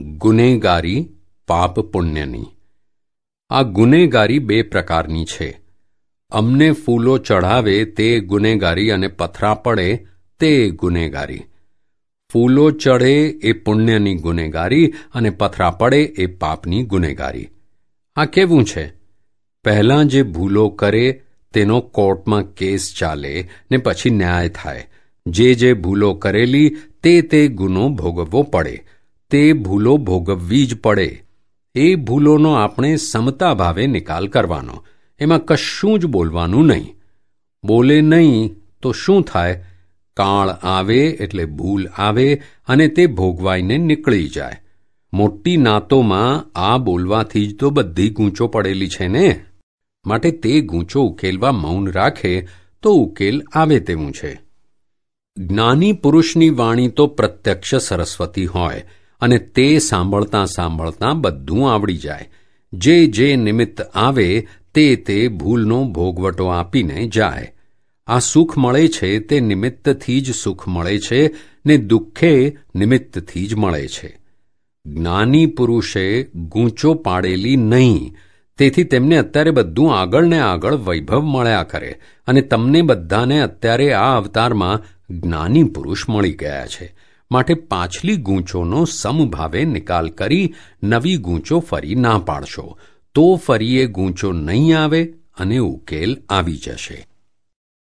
ગુનેગારી પાપ પુણ્યની. આ ગુનેગારી બે પ્રકારની છે. અમને ફૂલો ચઢાવે તે ગુનેગારી અને પથરા પડે તે ગુનેગારી. ફૂલો ચઢે એ પુણ્યની ગુનેગારી અને પથરા પડે એ પાપની ગુનેગારી. આ કેવું છે? પહેલાં જે ભૂલો કરે તેનો કોર્ટમાં કેસ ચાલે ને પછી ન્યાય થાય. જે જે ભૂલો કરેલી તે તે ગુનો ભોગવવો પડે. તે ભૂલો ભોગવવી જ પડે. એ ભૂલોનો આપણે સમતા ભાવે નિકાલ કરવાનો. એમાં કશું જ બોલવાનું નહીં. બોલે નહીં તો શું થાય? કાળ આવે એટલે ભૂલ આવે અને તે ભોગવાઈને નીકળી જાય. મોટી નાતોમાં આ બોલવાથી જ તો બધી ગૂંચો પડેલી છે ને? માટે તે ગૂંચો ઉકેલવા મૌન રાખે તો ઉકેલ આવે તેવું છે. જ્ઞાની પુરુષની વાણી તો પ્રત્યક્ષ સરસ્વતી હોય. અને તે સાંભળતા સાંભળતા બધું આવડી જાય. જે જે નિમિત્ત આવે, તે તે ભૂલનો ભોગવટો આપીને જાય. આ સુખ મળે છે, તે નિમિત્તથી જ સુખ મળે છે, ને દુઃખે નિમિત્તથી જ મળે છે. જ્ઞાની પુરુષે ગૂંચો પાડેલી નહીં. તેથી તેમને અત્યારે બધું આગળ ને આગળ વૈભવ મળ્યા કરે. અને તમને બધાને અત્યારે આ અવતારમાં જ્ઞાની પુરુષ મળી ગયા છે. માટે પાછલી ગૂંચોનો સમભાવે નિકાલ કરી નવી ગૂંચો ફરી ના પાડશો. તો ફરી એ ગૂંચો નહીં આવે અને ઉકેલ આવી જશે.